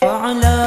فعلى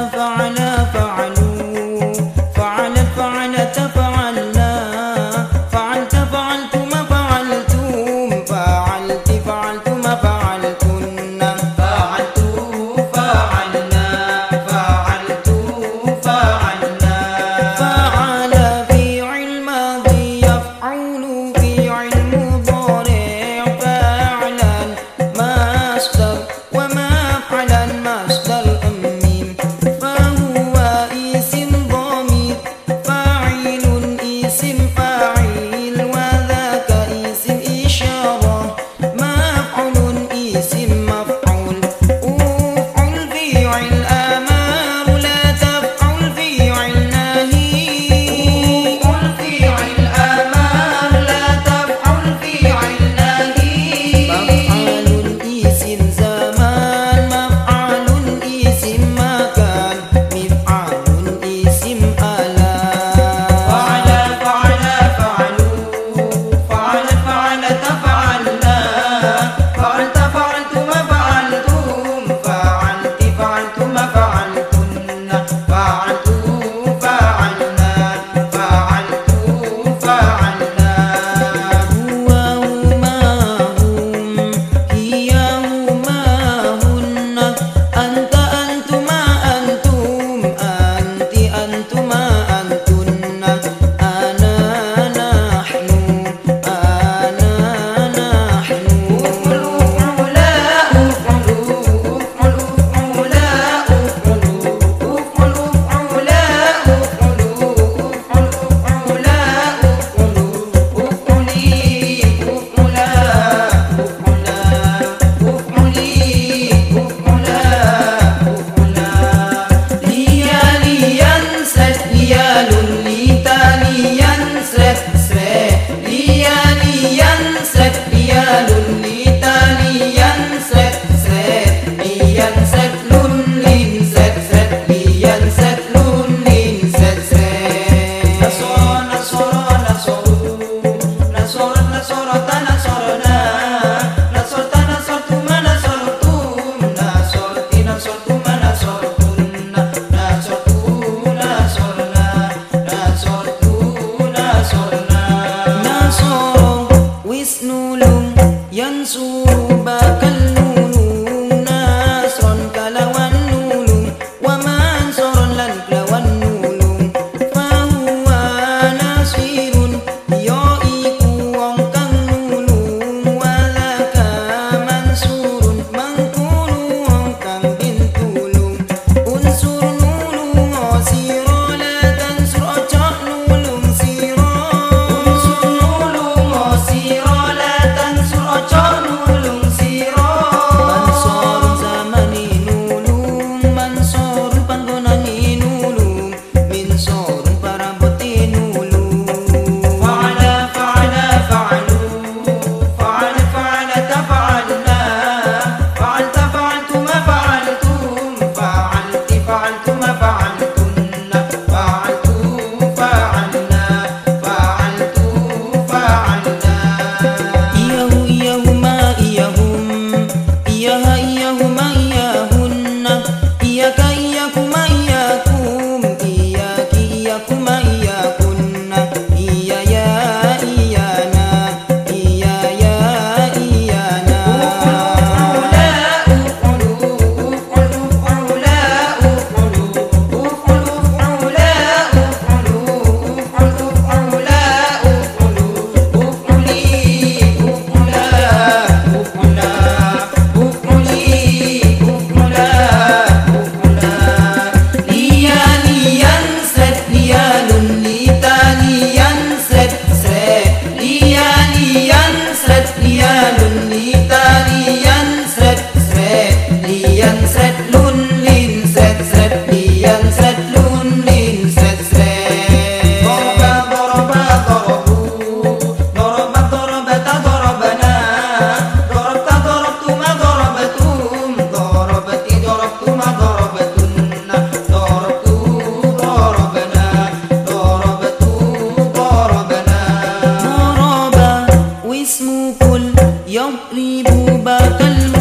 يضرب بقى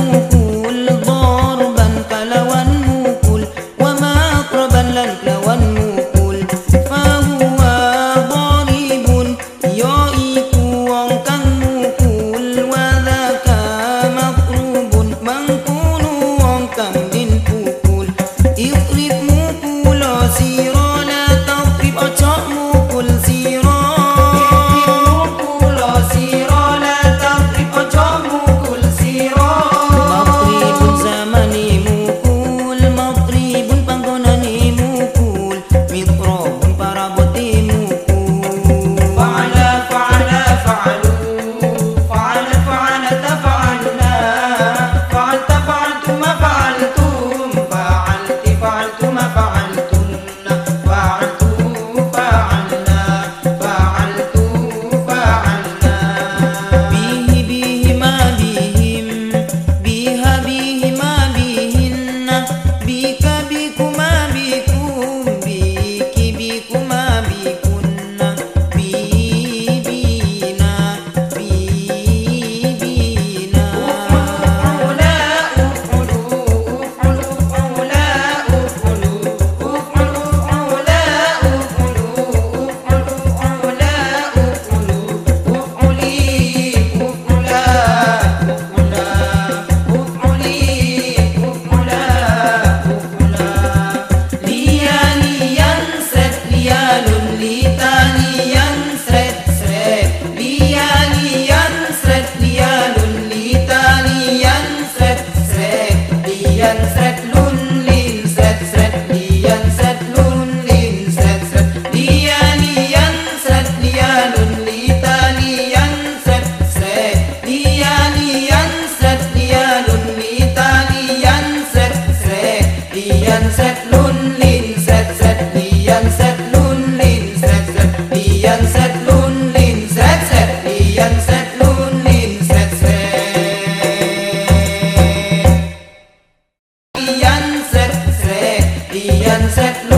sunset